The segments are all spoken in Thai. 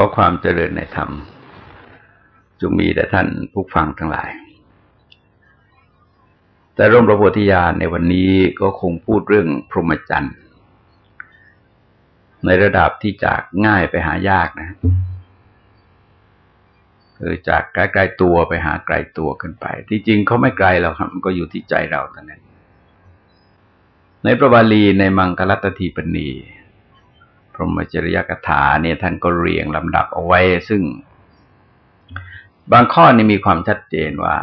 ขอความเจริญในธรรมจงมีแต่ท่านผู้ฟังทั้งหลาย แต่ร่มประโพธิญาณในวันนี้ก็คงพูดเรื่องพรหมจรรย์ในระดับที่จากง่ายไปหายากนะคือจากใกล้ๆตัวไปหาไกลตัวขึ้นไป ที่จริงเขาไม่ไกลเราครับมันก็อยู่ที่ใจเราเท่านั้น ในประบาลีในมังคลัตทีปณี รหมจริยกถาเนี่ยท่านก็เรียงลำดับเอาไว้ ซึ่ง บางข้อนี่มีความชัดเจนว่า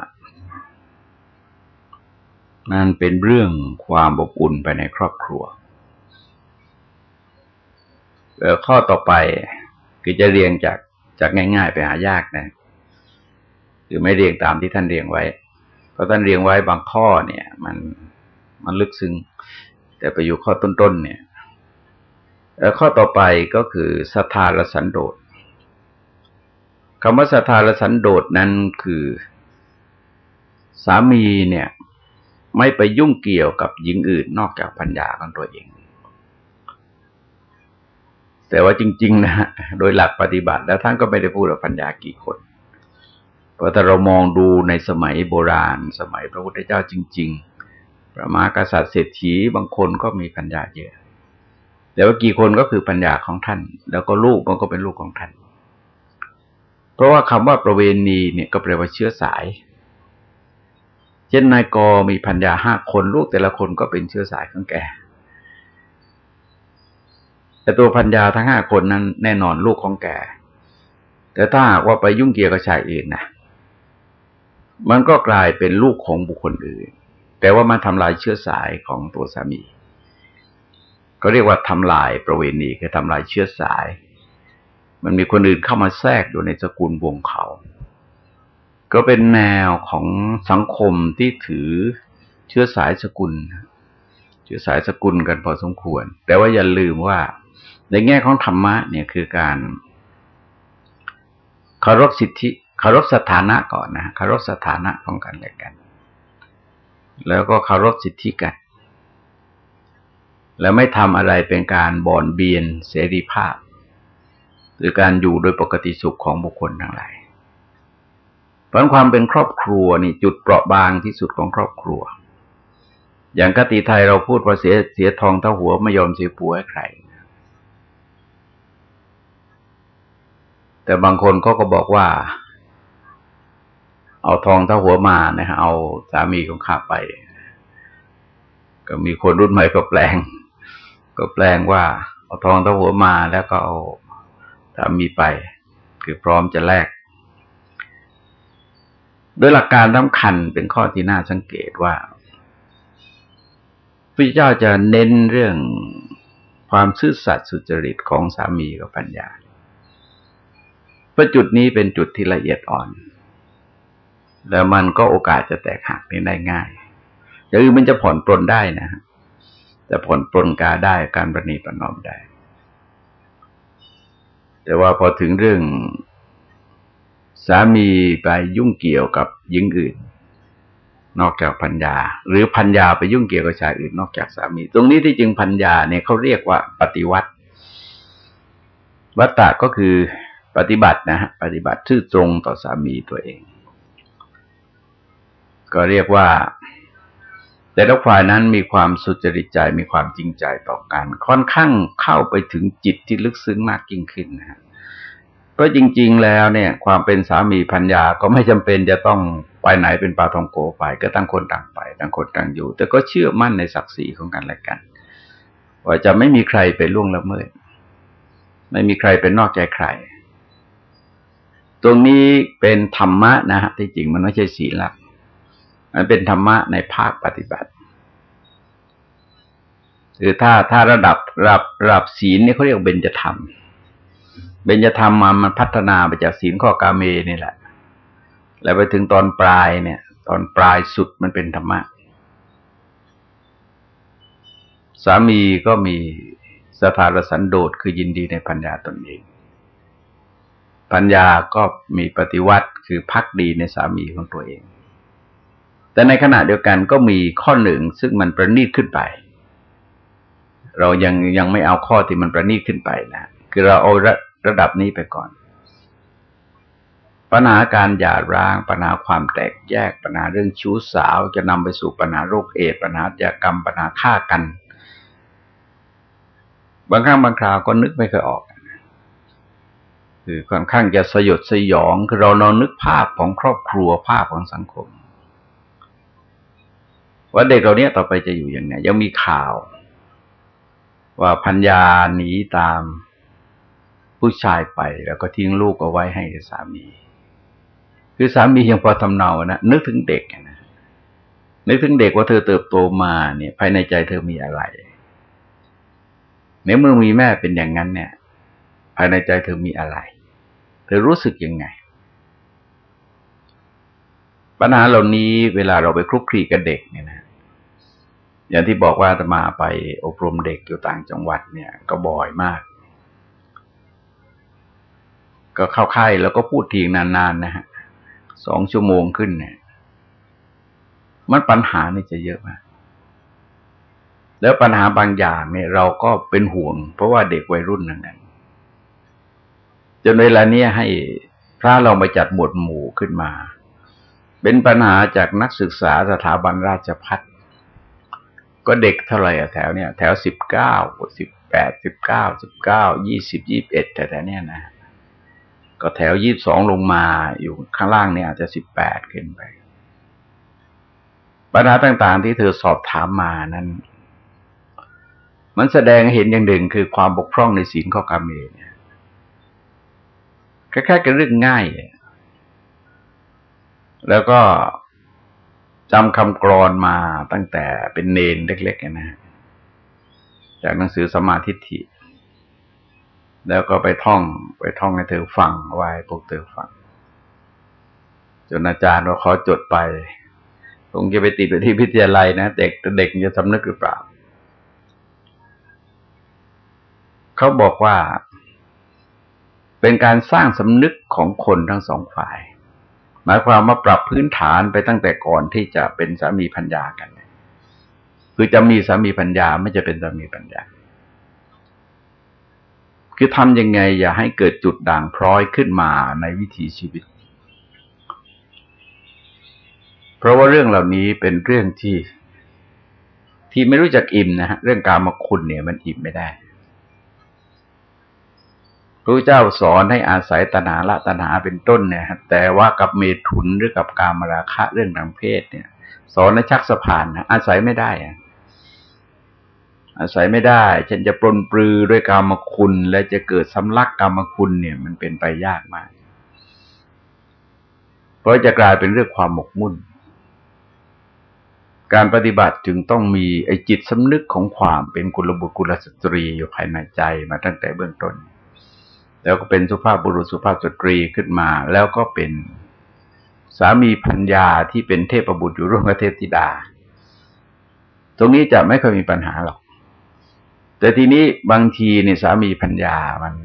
นั่นเป็นเรื่องความอบอุ่นไปในครอบครัวข้อต่อไปคือจะเรียงจากจากง่าย ๆ ไปหายากนะคือไม่เรียงตามที่ท่านเรียงไว้ เพราะท่านเรียงไว้บางข้อเนี่ย มันมันลึกซึ้งแต่ไปอยู่ข้อต้นๆเนี่ย ข้อต่อไปก็คือสัทธาละสันโดษคำว่าสัทธาละสันโดษนั้นคือ สามีเนี่ย ไม่ไปยุ่งเกี่ยวกับหญิงอื่นนอกจากพัญญาของตัวเอง แต่ว่าจริง ๆ นะฮะโดยหลักปฏิบัติ แล้วท่านก็ไม่ได้พูดว่าพัญญากี่คนเพราะถ้าเรามองดูในสมัยโบราณ สมัยพระพุทธเจ้าจริงๆพระมากษัตริย์เศรษฐีบางคนก็มีพัญญาเยอะ แต่ว่ากี่คนก็คือปัญญาของท่าน แล้วก็ลูกมันก็เป็นลูกของท่าน เพราะว่าคำว่าประเวณีเนี่ยก็แปลว่าเชื้อสาย เช่นนายกมีพัญญาห้าคนลูกแต่ละคนก็เป็นเชื้อสายของแกแต่ตัวพัญญาทั้งห้าคนนั้นแน่นอนลูกของแก แต่ถ้าว่าไปยุ่งเกี่ยวกับชายอื่นนะมันก็กลายเป็นลูกของบุคคลอื่น แต่ว่ามันทำลายเชื้อสายของตัวสามี ก็เรียกว่าทำลายประเวณีคือทำลายเชื้อสาย มันมีคนอื่นเข้ามาแทรกอยู่ในสกุลวงเขา ก็เป็นแนวของสังคมที่ถือเชื้อสายสกุล เชื้อสายสกุลกันพอสมควร แต่ว่าอย่าลืมว่า ในแง่ของธรรมะเนี่ยคือการเคารพสิทธิเคารพสถานะก่อนนะเคารพสถานะของกันและกัน แล้วก็เคารพสิทธิกัน แล้วไม่ทำอะไรเป็นการบ่อนเบียนเสรีภาพ หรือการอยู่โดยปกติสุขของบุคคลทั้งหลายเพราะความเป็นครอบครัวนี่จุดเปราะบางที่สุดของครอบครัว อย่างคติไทยเราพูดว่าเสียเสียทองเท่าหัวไม่ยอมเสียผัวให้ใคร แต่บางคนเขาก็บอกว่า เอาทองเท่าหัวมานะฮะเอาสามีของข้าไปก็มีคนรุ่นใหม่ก็แปลง ก็แปลงว่าเอาทองเท่าหัวมาแล้วก็เอาสามีไป คือพร้อมจะแลกโดยหลักการสำคัญเป็นข้อที่น่าสังเกตว่าพระเจ้าจะเน้นเรื่องความซื่อสัตย์สุจริตของสามีกับปัญญาเพราะจุดนี้เป็นจุดที่ละเอียดอ่อน แล้วมันก็โอกาสจะแตกหักได้ง่ายอย่างอื่นมันจะผ่อนปลนได้นะ แต่ผ่อนปลนกาได้การประนีประนอมได้ แต่ว่าพอถึงเรื่อง สามีไปยุ่งเกี่ยวกับหญิงอื่น นอกจากพัญญา หรือพัญญาไปยุ่งเกี่ยวกับชายอื่น นอกจากสามี ตรงนี้ที่จริงพัญญาเนี่ยเขาเรียกว่าปฏิวัติ วัตตะก็คือปฏิบัตินะฮะปฏิบัติชื่อตรงต่อสามีตัวเอง ก็เรียกว่า แต่ละฝ่ายนั้นมีความสุจริตใจมีความจริงใจต่อกัน ค่อนข้างเข้าไปถึงจิตที่ลึกซึ้งมากยิ่งขึ้นนะฮะเพราะจริง ๆ แล้วเนี่ย ความเป็นสามีพัญญาก็ไม่จำเป็นจะต้องไปไหนเป็นปาทองโกไป ก็ตั้งคนต่างไปตั้งคนต่างอยู่ แต่ก็เชื่อมั่นในศักดิ์ศรีของกันและกันว่าจะไม่มีใครไปล่วงละเมิด ไม่มีใครเป็นนอกใจใคร ตรงนี้เป็นธรรมะนะฮะที่จริงมันไม่ใช่ศีลละ มันเป็นธรรมะในภาคปฏิบัติคือถ้าถ้าระดับระดับระดับศีลนี่เขาเรียกเบญจธรรม เบญจธรรมมามันพัฒนาไปจากศีลข้อกาเมนี่แหละ แล้วไปถึงตอนปลายเนี่ย ตอนปลายสุดมันเป็นธรรมะ สามีก็มีสถารสันโดษคือยินดีในปัญญาตนเอง ปัญญาก็มีปฏิวัติคือพักดีในสามีของตัวเอง แต่ในขณะเดียวกันก็มีข้อหนึ่งซึ่งมันประณีตขึ้นไป เรายังยังไม่เอาข้อที่มันประณีตขึ้นไปนะ คือเราเอาระระดับนี้ไปก่อน ปัญหาการหย่าร้าง ปัญหาความแตกแยก ปัญหาเรื่องชู้สาว จะนำไปสู่ปัญหาโรคเอดปัญหาจกรรม ปัญหาฆ่ากัน บางครั้งบางคราวก็นึกไม่เคยออก คือค่อนข้างจะสยดสยอง คือเรานอนนึกภาพของครอบครัวภาพของสังคม ว่าเด็กเราเนี้ยต่อไปจะอยู่ยังไง ยังมีข่าว ว่าพัญญาหนีตามผู้ชายไปแล้วก็ทิ้งลูกเอาไว้ให้สามี คือสามียังพอทำเนานะนึกถึงเด็กนะนึกถึงเด็กว่าเธอเติบโตมาเนี่ย ภายในใจเธอมีอะไรในเมื่อมีแม่เป็นอย่างนั้นเนี่ย ภายในใจเธอมีอะไร เธอรู้สึกยังไง ปัญหาเหล่านี้เวลาเราไปคลุกคลีกับเด็กเนี่ยนะ อย่างที่บอกว่าจะมาไปอบรมเด็กอยู่ต่างจังหวัดเนี่ย ก็บ่อยมาก ก็เข้าค่ายแล้วก็พูดทีนานๆนะฮะสองชั่วโมงขึ้นเนี่ย มันปัญหานี่จะเยอะมากแล้วปัญหาบางอย่างเนี่ยเราก็เป็นห่วง เพราะว่าเด็กวัยรุ่นนั่นแหละจนเวลาเนี้ยให้พระเรามาจัดหมวดหมู่ขึ้นมา เป็นปัญหาจากนักศึกษาสถาบันราชพัฒ ก็เด็กเท่าไหร่อะแถวเนี้ยแถวสิบเก้าสิบแปดสิบเก้าสิบเก้ายี่สิบยี่บเอ็ดแต่แต่เนี้ยนะ ก็แถวยี่บสองลงมาอยู่ข้างล่างเนี่ยอาจจะสิบแปดขึ้นไป ปัญหาต่างๆ ที่เธอสอบถามมานั้น มันแสดงเห็นอย่างหนึ่งคือความบกพร่องในศีลข้อกรรมเองเนี่ยคล้ายๆกับเรื่องง่าย แล้วก็ จำคำกรอนมาตั้งแต่เป็นเนนเล็กๆนะ จากหนังสือสมาธิฐิ แล้วก็ไปท่องไปท่องให้เธอฟังไว้พวกเธอฟัง จนอาจารย์เราขอจดไปคงจะไปติดไปที่พิทยาลัยนะเด็กเด็กจะสำนึกหรือเปล่า เขาบอกว่า เป็นการสร้างสำนึกของคนทั้งสองฝ่าย หมายความมาปรับพื้นฐานไปตั้งแต่ก่อนที่จะเป็นสามีพัญญากัน คือจะมีสามีพัญญาไม่จะเป็นสามีพัญญา คือทำยังไง อย่าให้เกิดจุดด่างพร้อยขึ้นมาในวิถีชีวิต เพราะว่าเรื่องเหล่านี้เป็นเรื่องที่ ที่ไม่รู้จักอิ่มนะฮะเรื่องการมาคุณเนี่ยมันอิ่มไม่ได้ พระเจ้าสอนให้อาศัยตนาละตนาเป็นต้นเนี่ยแต่ว่ากับเมถุนหรือกับการมราคะเรื่องทางเพศเนี่ย สอนในชักสะพานนะอาศัยไม่ได้อะอาศัยไม่ได้ ฉันจะปลนปลือด้วยกรรมคุณ และจะเกิดสำลักกรรมคุณเนี่ย มันเป็นไปยากมาก เพราะจะกลายเป็นเรื่องความหมกมุ่น การปฏิบัติจึงต้องมีไอจิตสำนึกของความเป็นกุลบุตรกุลสตรีอยู่ภายในใจมาตั้งแต่เบื้องต้น แล้วก็เป็นสุภาพบุรุษสุภาพสตรีขึ้นมา แล้วก็เป็นสามีพัญญาที่เป็นเทพบุตรอยู่ร่วมกับเทพธิดา ตรงนี้จะไม่ค่อยมีปัญหาหรอก แต่ทีนี้บางทีเนี่ยสามีพัญญามัน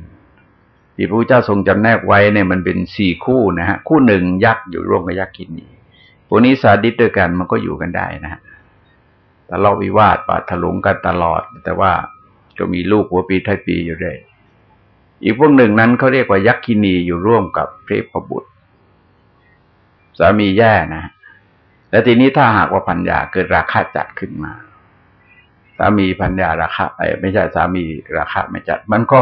ที่พระเจ้าทรงจำแนกไว้เนี่ยมันเป็นสี่คู่นะฮะ คู่หนึ่งยักษ์อยู่ร่วมกับยักษ์กินีพวกนี้สาดิตด้วยกันมันก็อยู่กันได้นะฮะทะเลาะวิวาทปาถลุงกันตลอด แต่ว่าก็มีลูกหัวปีท้ายปีอยู่ได้อี อีกพวกหนึ่งนั้นเขาเรียกว่ายักษินีอยู่ร่วมกับเทพบุตร สามีแย่นะ และทีนี้ถ้าหากว่าพัญญาเกิดราคาจัดขึ้นมา สามีพัญญาราคาไม่ใช่สามีราคาไม่จัด มันก็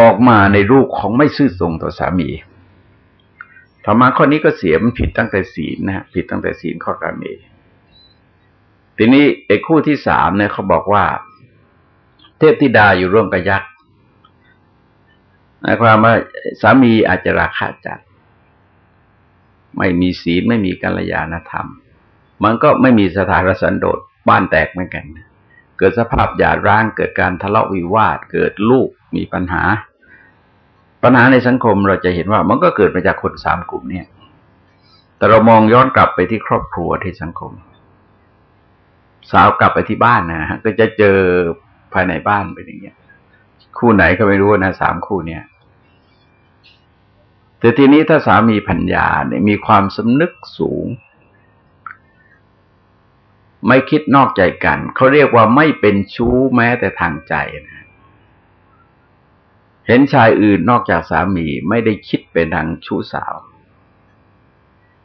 ออกมาในรูปของไม่ซื่อตรงต่อสามีธรรมะข้อนี้ก็เสียมันผิดตั้งแต่ศีลนะผิดตั้งแต่ศีลข้อการเมทีนี้ไอ้คู่ที่สามเนี่ยเขาบอกว่า เทพธิดาอยู่ร่วมกับยักษ์ หมายความว่าสามีอาจจะราคาจัด ไม่มีศีลไม่มีกัลยาณธรรม มันก็ไม่มีสถานสันโดษบ้านแตกเหมือนกัน เกิดสภาพหยาดร้างเกิดการทะเลาะวิวาท เกิดลูกมีปัญหา ปัญหาในสังคมเราจะเห็นว่ามันก็เกิดมาจากคนสามกลุ่มเนี่ย แต่เรามองย้อนกลับไปที่ครอบครัวที่สังคม สาวกลับไปที่บ้านนะฮะก็จะเจอภายในบ้านเป็นอย่างเงี้ย คู่ไหนก็ไม่รู้นะสามคู่เนี่ย แต่ทีนี้ถ้าสามีพัญญาเนี่ยมีความสำนึกสูง ไม่คิดนอกใจกัน เขาเรียกว่าไม่เป็นชู้แม้แต่ทางใจนะเห็นชายอื่นนอกจากสามีไม่ได้คิดเป็นทางชู้สาว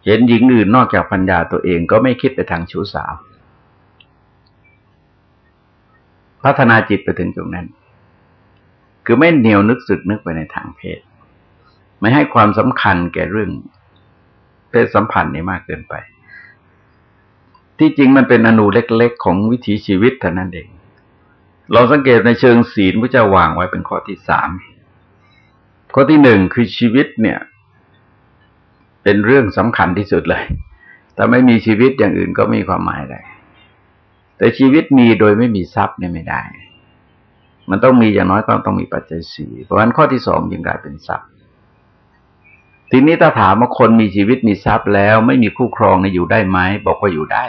เห็นหญิงอื่นนอกจากพัญญาตัวเองก็ไม่คิดไปทางชู้สาว พัฒนาจิตไปถึงตรงนั้น คือไม่เหนียวนึกสึกนึกไปในทางเพศ ไม่ให้ความสำคัญแก่เรื่องเพศสัมพันธ์นี่มากเกินไป ที่จริงมันเป็นอนุเล็กๆ ของวิถีชีวิตเท่านั้นเอง เราสังเกตในเชิงศีลพระเจ้าวางไว้เป็นข้อที่สามข้อที่หนึ่งคือชีวิตเนี่ย เป็นเรื่องสำคัญที่สุดเลยแต่ไม่มีชีวิตอย่างอื่นก็ไม่มีความหมายอะไรแต่ชีวิตมีโดยไม่มีทรัพย์เนี่ยไม่ได้ มันต้องมีอย่างน้อยต้องต้องมีปัจจัยสี่เพราะฉะนั้นข้อที่สองจึงกลายเป็นทรัพย์ ทีนี้ถ้าถามว่าคนมีชีวิตมีทรัพย์แล้ว ไม่มีคู่ครองในอยู่ได้ไหมบอกว่าอยู่ได้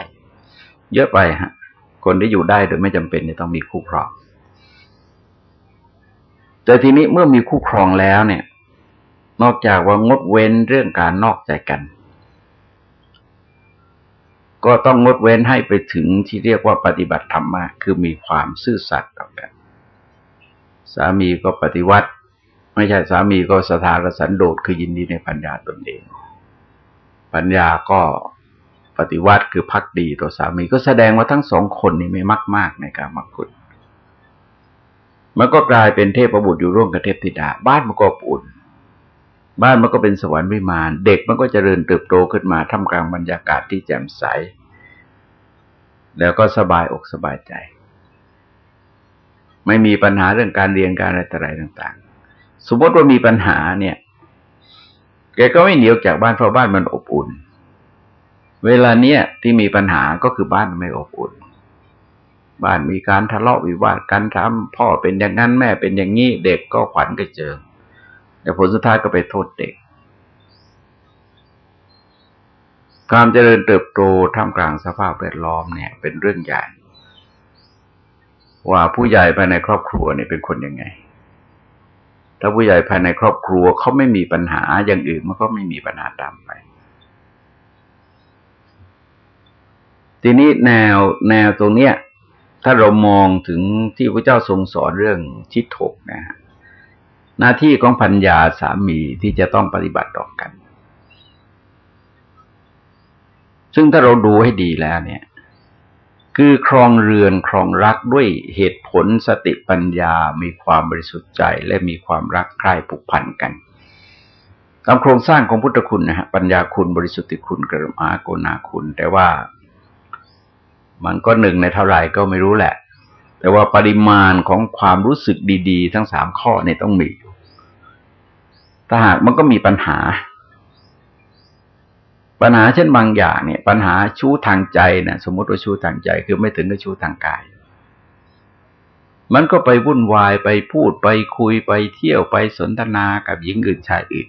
เยอะไปฮะ คนที่อยู่ได้โดยไม่จำเป็นจะต้องมีคู่ครอง แต่ทีนี้เมื่อมีคู่ครองแล้วเนี่ย นอกจากว่างดเว้นเรื่องการนอกใจกัน ก็ต้องงดเว้นให้ไปถึงที่เรียกว่าปฏิบัติธรรมะคือมีความซื่อสัตย์ต่อกัน สามีก็ปฏิวัติ ไม่ใช่สามีก็สถานสันโดษคือยินดีในปัญญาตนเอง ปัญญาก็ปฏิวัติคือพักดีต่อสามีก็แสดงว่าทั้งสองคนนี่ไม่มากมากในการมักคุณมันก็กลายเป็นเทพบุตรอยู่ร่วมกับเทพธิดา บ้านมันก็อุ่น บ้านมันก็เป็นสวรรค์วิมาน เด็กมันก็จเจริญเติบโตขึ้นมาท่ามกลางบรรยากาศที่แจ่มใส แล้วก็สบายอกสบายใจ ไม่มีปัญหาเรื่องการเรียนการอะไรต่างต่างๆสมมติว่ามีปัญหาเนี่ย แกก็ไม่หนีออกจากบ้านเพราะบ้านมันอบอุ่น เวลาเนี้ยที่มีปัญหาก็คือบ้านไม่อบอุ่น บ้านมีการทะเลาะวิวาทกันทำพ่อเป็นอย่างนั้นแม่เป็นอย่างนี้เด็กก็ขวัญก็เจอแต่ผลสุดท้ายก็ไปโทษเด็กความเจริญเติบโตท่ามกลางสภาพแวดล้อมเนี่ย เป็นเรื่องใหญ่ ว่าผู้ใหญ่ภายในครอบครัวเนี่ยเป็นคนยังไง ถ้าผู้ใหญ่ภายในครอบครัวเขาไม่มีปัญหาอย่างอื่นมันก็ไม่มีปัญหาตามไป ทีนี้แนวแนวตรงเนี้ย ถ้าเรามองถึงที่พระเจ้าทรงสอนเรื่องชิดถกนะฮะหน้าที่ของพัญญาสามีที่จะต้องปฏิบัติต่อกัน ซึ่งถ้าเราดูให้ดีแล้วเนี่ย คือครองเรือนครองรักด้วยเหตุผลสติปัญญา มีความบริสุทธิ์ใจและมีความรักใคร่ผูกพันกันตามโครงสร้างของพุทธคุณนะฮะปัญญาคุณบริสุทธิคุณกรมาโกนาคุณ แต่ว่ามันก็หนึ่งในเท่าไหร่ก็ไม่รู้แหละ แต่ว่าปริมาณของความรู้สึกดี ๆ ทั้งสามข้อเนี่ยต้องมีถ้าหากมันก็มีปัญหา ปัญหาเช่นบางอย่างเนี่ย ปัญหาชู้ทางใจนะสมมติว่าชู้ทางใจ คือไม่ถึงกับชู้ทางกาย มันก็ไปวุ่นวายไปพูดไปคุยไปเที่ยวไปสนทนากับหญิงอื่นชายอื่น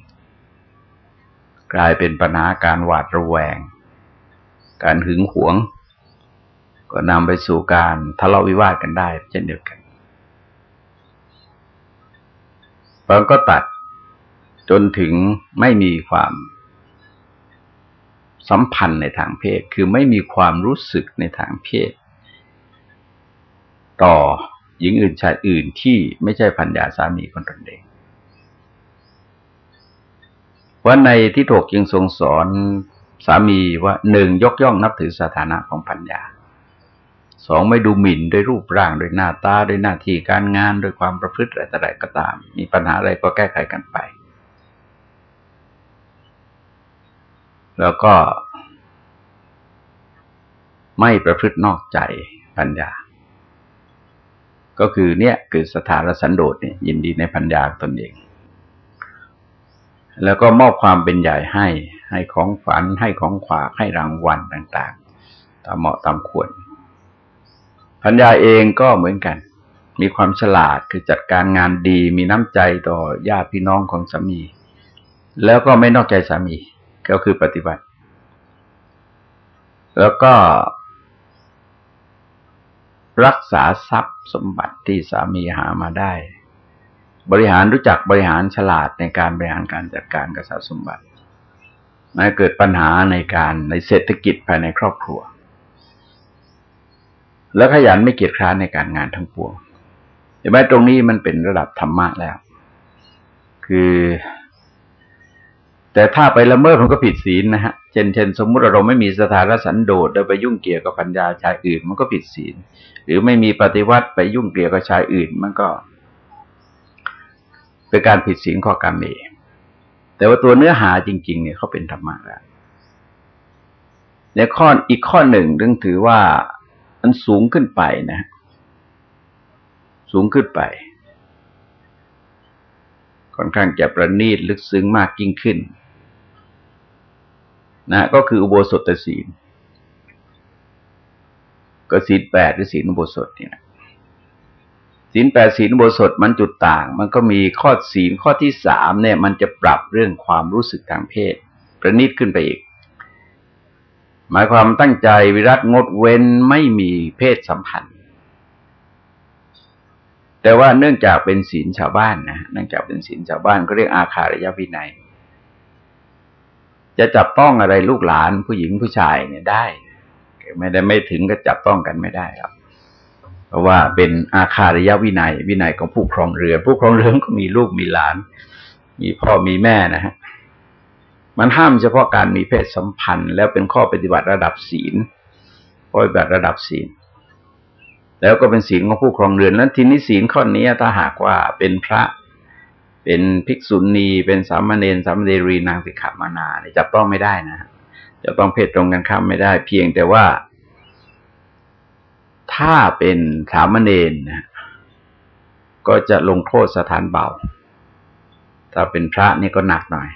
กลายเป็นปัญหาการหวาดระแวง การหึงหวง ก็นำไปสู่การทะเลาะวิวาทกันได้ เช่นเดียวกันบางก็ตัดจนถึงไม่มีความ สัมพันธ์ในทางเพศ คือไม่มีความรู้สึกในทางเพศ ต่อหญิงอื่นชายอื่นที่ไม่ใช่พันยาสามีคนตนเองว่าในที่ถกยังทรงสอนสามีว่าหนึ่งยกย่องนับถือสถานะของพันยาสองไม่ดูหมิ่นด้วยรูปร่างด้วยหน้าตาด้วยหน้าที่การงานด้วยความประพฤติอะไรต่ออะไรก็ตาม มีปัญหาอะไรก็แก้ไขกันไป แล้วก็ไม่ประพฤตินอกใจปัญญา ก็คือเนี่ยคือสถานสันโดษเนี่ยยินดีในปัญญาตนเอง แล้วก็มอบความเป็นใหญ่ให้ให้ของฝันให้ของขวากให้รางวัลต่าง ๆ ตามเหมาะตามควรพัญญาเองก็เหมือนกัน มีความฉลาดคือจัดการงานดีมีน้ำใจต่อญาติพี่น้องของสามี แล้วก็ไม่นอกใจสามี ก็คือปฏิบัติ แล้วก็ รักษาทรัพย์สมบัติที่สามีหามาได้ บริหารรู้จักบริหารฉลาดในการบริหารการจัดการกษัตริย์สมบัติไม่เกิดปัญหาในการในเศรษฐกิจภายในครอบครัว แล้วขยันไม่เกียจคร้านในการงานทั้งปวงเห็นไหมตรงนี้มันเป็นระดับธรรมะแล้ว คือ แต่ถ้าไปละเมิดมันก็ผิดศีลนะฮะ เช่นเช่นสมมุติเราไม่มีสถานสันโดษโดยไปยุ่งเกี่ยวกับปัญญาชายอื่น มันก็ผิดศีล หรือไม่มีปฏิวัติไปยุ่งเกี่ยวกับชายอื่น มันก็ เป็นการผิดศีลข้อกรรมเองแต่ว่าตัวเนื้อหาจริง ๆ เนี่ยเขาเป็นธรรมะแล้วในข้ออีกข้อหนึ่งเรื่องถือว่ามันสูงขึ้นไปนะ สูงขึ้นไปค่อนข้างจะประณีตลึกซึ้งมากยิ่งขึ้น นะก็คืออุโบสถศีล ก็ศีลแปดหรือศีลอุโบสถเนี่ยศีลแปดศีลอุโบสถมันจุดต่าง มันก็มีข้อศีลข้อที่สามเนี่ย มันจะปรับเรื่องความรู้สึกทางเพศ ประณีตขึ้นไปอีก หมายความตั้งใจวิรัตงดเว้นไม่มีเพศสัมพันธ์ แต่ว่าเนื่องจากเป็นศีลชาวบ้านนะเนื่องจากเป็นศีลชาวบ้านก็เรียกอาคารยวินัย จะจับต้องอะไรลูกหลานผู้หญิงผู้ชายเนี่ยได้ ไม่ได้ไม่ถึงก็จับต้องกันไม่ได้ครับ เพราะว่าเป็นอาคารยวินัย วินัยของผู้ครองเรือนผู้ครองเรือนก็มีลูกมีหลาน มีพ่อมีแม่นะฮะมันห้ามเฉพาะการมีเพศสัมพันธ์ แล้วเป็นข้อปฏิบัติระดับศีลข้อปฏิบัติระดับศีล แล้วก็เป็นศีลของผู้ครองเรือนแล้วทีนี้ศีลข้อนี้ถ้าหากว่าเป็นพระ เป็นภิกษุณี เป็นสามเณรสามเณรีนางสิกขามานาจับต้องไม่ได้นะจะต้องเพศตรงกันข้ามไม่ได้ เพียงแต่ว่า ถ้าเป็นสามเณรนะก็จะลงโทษสถานเบา ถ้าเป็นพระนี่ก็หนักหน่อย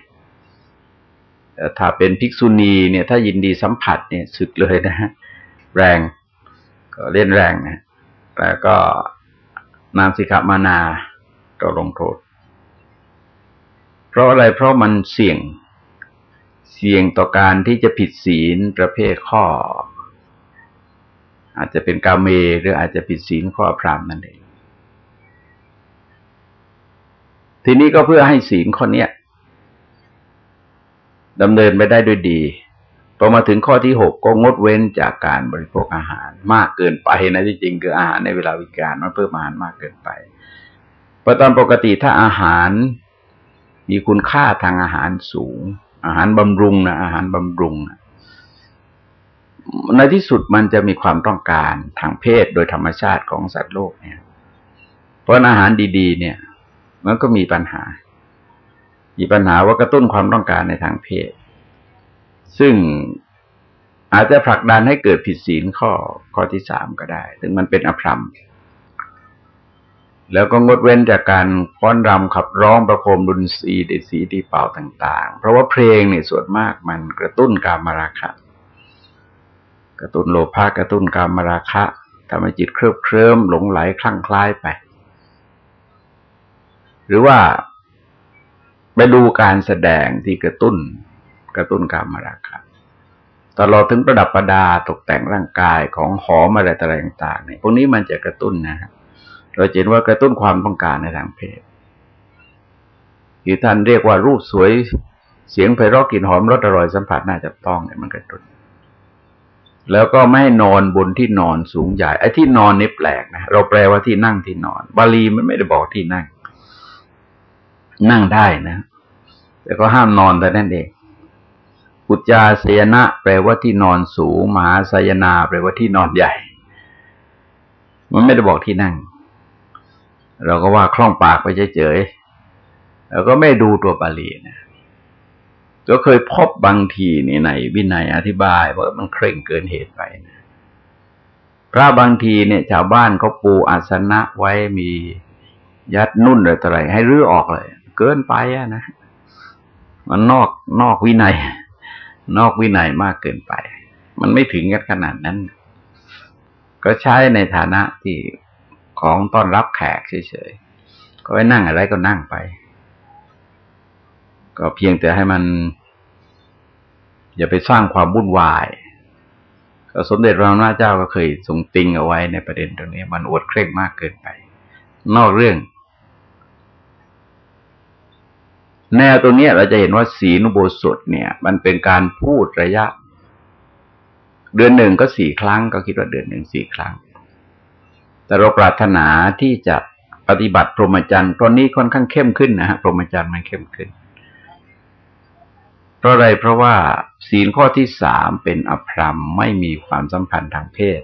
ถ้าเป็นภิกษุณีเนี่ย ถ้ายินดีสัมผัสเนี่ยสึกเลยนะฮะแรงก็เล่นแรงนะแล้วก็นามสิกขามานาก็ลงโทษ เพราะอะไรเพราะมันเสี่ยง เสี่ยงต่อการที่จะผิดศีลประเภทข้อ อาจจะเป็นกาเมหรืออาจจะผิดศีลข้อพรามนั่นเองทีนี้ก็เพื่อให้ศีลข้อเนี้ยดำเนินไปได้ด้วยดีพอมาถึงข้อที่หกก็งดเว้นจากการบริโภคอาหารมากเกินไปนะที่จริงคืออาหารในเวลาวิการมันเพิ่มอาหารมากเกินไปเพระตอนปกติถ้าอาหาร มีคุณค่าทางอาหารสูง อาหารบำรุงนะอาหารบำรุงนะในที่สุดมันจะมีความต้องการทางเพศโดยธรรมชาติของสัตว์โลกเนี่ย เพราะอาหารดี ๆ เนี่ย มันก็มีปัญหา มีปัญหาว่ากระตุ้นความต้องการในทางเพศ ซึ่งอาจจะผลักดันให้เกิดผิดศีลข้อข้อที่สามก็ได้ ถึงมันเป็นอภรรม แล้วก็งดเว้นจากการฟ้อนรำขับร้องประโคมดุนซีดีสีดีเป่าต่าง ๆ เพราะว่าเพลงเนี่ยส่วนมากมันกระตุ้นการมาราคะ กระตุ้นโลภะกระตุ้นการมาราคะทำให้จิตเคลิบเคลิ้มหลงไหลคลั่งคล้ายไป หรือว่าไปดูการแสดงที่กระตุ้น กระตุ้นการมาราคะตลอดถึงประดับประดาตกแต่งร่างกายของหอมอะไรต่างๆเนี่ยพวกนี้มันจะกระตุ้นนะครับ เราเห็นว่ากระตุ้นความต้องการในทางเพศที่ท่านเรียกว่ารูปสวยเสียงไพเราะกลิ่นหอมรสอร่อยสัมผัสน่าจะต้องเนี่ยมันกระตุ้นแล้วก็ไม่ให้นอนบนที่นอนสูงใหญ่ไอ้ที่นอนนี่แปลกนะเราแปลว่าที่นั่งที่นอน บาลีมันไม่ได้บอกที่นั่ง นั่งได้นะ แต่ก็ห้ามนอนแต่นั่นเองอุจจาเสยนะ แปลว่าที่นอนสูงมหาสยนา แปลว่าที่นอนใหญ่ มันไม่ได้บอกที่นั่ง เราก็ว่าคล่องปากไปเฉยๆแล้วก็ไม่ดูตัวบาลีนะก็เคยพบบางทีนี่ในวินัยอธิบายว่ามันเคร่งเกินเหตุไปนะพระบางทีเนี่ยชาวบ้านเขาปูอาสนะไว้มียัดนุ่นอะไรต่ออะไรให้รื้อออกเลย เกินไปอะนะมันนอกนอกวินัย นอกวินัยมากเกินไป มันไม่ถึงกันขนาดนั้น ก็ใช้ในฐานะที่ ของต้อนรับแขกเฉยๆ ก็ไปนั่งอะไรก็นั่งไป ก็เพียงแต่ให้มัน อย่าไปสร้างความวุ่นวาย ก็สมเด็จพระนราเจ้าก็เคยทรงติงเอาไว้ในประเด็นตรงนี้ มันอวดเคร่งมากเกินไป นอกเรื่อง แนวตรงนี้เราจะเห็นว่าศีลอุโบสถเนี่ย มันเป็นการพูดระยะ เดือนหนึ่งก็สี่ครั้ง ก็คิดว่าเดือนหนึ่งสี่ครั้ง แต่เราปรารถนาที่จะปฏิบัติพรหมจรรย์ตอนนี้ค่อนข้างเข้มขึ้นนะฮะพรหมจรรย์มันเข้มขึ้น เพราะอะไรเพราะว่าศีลข้อที่สามเป็นอภรรมไม่มีความสัมพันธ์ทางเพศ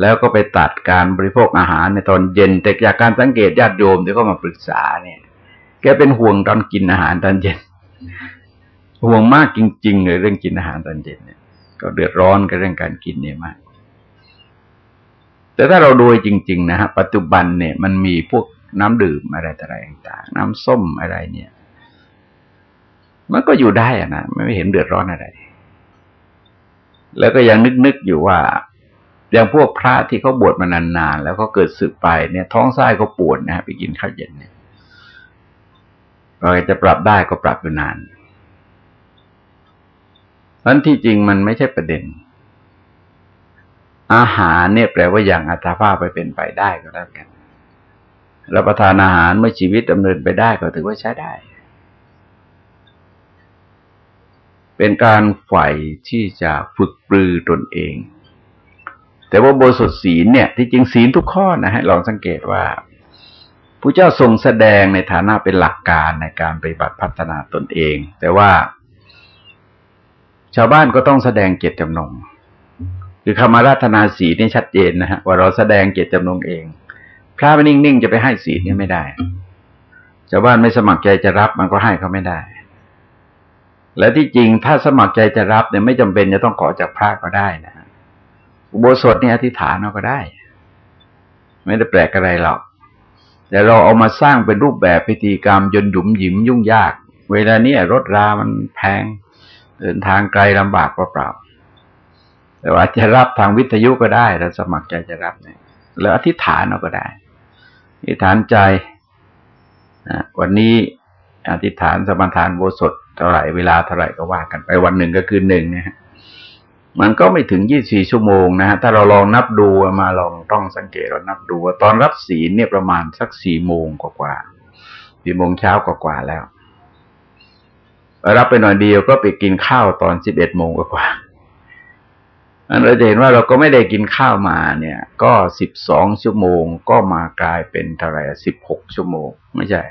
แล้วก็ไปตัดการบริโภคอาหารในตอนเย็น แต่จากการสังเกตญาติโยมที่เข้ามาปรึกษาเนี่ยแกเป็นห่วงตอนกินอาหารตอนเย็น ห่วงมากจริงๆเลยเรื่องกินอาหารตอนเย็นเนี่ย ก็เดือดร้อนกับเรื่องการกินเนี่ยมาก แต่ถ้าเราดูจริง ๆ นะฮะปัจจุบันเนี่ยมันมีพวกน้ำดื่มอะไรต่างๆน้ำส้มอะไรเนี่ย มันก็อยู่ได้อะนะไม่เห็นเดือดร้อนอะไร แล้วก็ยังนึกๆอยู่ว่าอย่างพวกพระที่เขาบวชมานานๆแล้วก็เกิดสึกไปเนี่ย ท้องไส้ก็ปวดนะฮะไปกินข้าวเย็นเนี่ยเราจะปรับได้ก็ปรับอยู่นานเพราะที่จริงมันไม่ใช่ประเด็น อาหารเนี่ยแปลว่าอย่างอัตภาพไปเป็นไปได้ก็แล้วกันรับประทานอาหารเมื่อชีวิตดำเนินไปได้ก็ถือว่าใช้ได้ เป็นการใฝ่ที่จะฝึกปรือตนเอง แต่ว่าโบสถศีลเนี่ยที่จริงศีลทุกข้อนะฮะลองสังเกตว่าพระเจ้าทรงแสดงในฐานะเป็นหลักการในการปฏิบัติพัฒนาตนเอง แต่ว่า ชาวบ้านก็ต้องแสดงเจตจำนง คือคำมาราธนาศีนี่ชัดเจนนะฮะว่าเราแสดงเจตจำนงเอง พระไม่นิ่งๆจะไปให้ศีนี่ไม่ได้ชาวบ้านไม่สมัครใจจะรับมันก็ให้เขาไม่ได้ และที่จริงถ้าสมัครใจจะรับเนี่ยไม่จำเป็นจะต้องขอจากพระก็ได้นะอุโบสถเนี่ยอธิษฐานเราก็ได้ ไม่ได้แปลกอะไรหรอกแต่เราเอามาสร้างเป็นรูปแบบพิธีกรรมยนหยุมหยิมยุ่งยาก เวลานี้รถรามันแพง เดินทางไกลลำบากเปล่า แต่ว่าจะรับทางวิทยุก็ได้เราสมัครใจจะรับเนี่ยแล้วอธิษฐานเราก็ได้ อธิษฐานใจวันนี้อธิษฐานสมทานโบสถเท่าไหร่เวลาเท่าไหร่ก็ว่ากันไปวันหนึ่งก็คือหนึ่งเนี่ยมันก็ไม่ถึงยี่สี่ชั่วโมงนะฮะถ้าเราลองนับดูมาลองต้องสังเกตเรานับดูว่าตอนรับศีลเนี่ยประมาณสักสี่โมงกว่าสี่โมงเช้ากว่าแล้วรับไปหน่อยเดียวก็ไปกินข้าวตอนสิบเอ็ดโมงกว่า นเราจะเห็นว่าเราก็ไม่ได้กินข้าวมาเนี่ย ก็สิบสองชั่วโมง ก็มากลายเป็นเท่าไหร่สิบหกชั่วโมง ไม่ใช่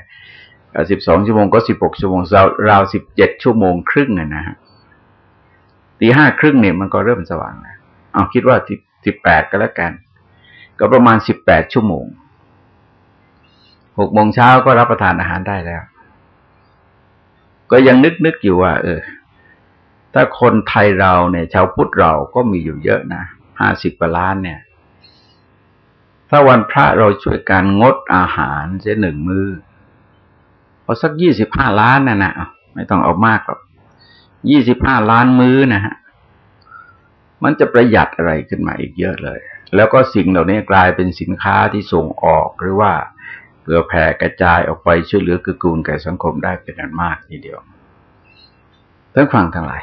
สิบสองชั่วโมงก็สิบหกชั่วโมงราวราวสิบเจ็ดชั่วโมงครึ่งนะฮะตีห้าครึ่งเนี่ยมันก็เริ่มสว่างแล้วเอาคิดว่าสิบสิบแปดก็แล้วกัน ก็ประมาณสิบแปดชั่วโมงหกโมงเช้าก็รับประทานอาหารได้แล้ว ก็ยังนึกนึกอยู่ว่า เออ ถ้าคนไทยเราเนี่ยชาวพุทธเราก็มีอยู่เยอะนะห้าสิบกว่าล้านเนี่ย ถ้าวันพระเราช่วยการงดอาหารเสียหนึ่งมือเอสักยี่สิบห้าล้านนะนะไม่ต้องเอามากหรอกยี่สิบห้าล้านมื้อนะฮะมันจะประหยัดอะไรขึ้นมาอีกเยอะเลย แล้วก็สิ่งเหล่านี้กลายเป็นสินค้าที่ส่งออกหรือว่าเพื่อแผ่กระจายออกไปช่วยเหลือกือกูลแก่สังคมได้เป็นอันมากทีเดียวท่านฟังทั้งหลาย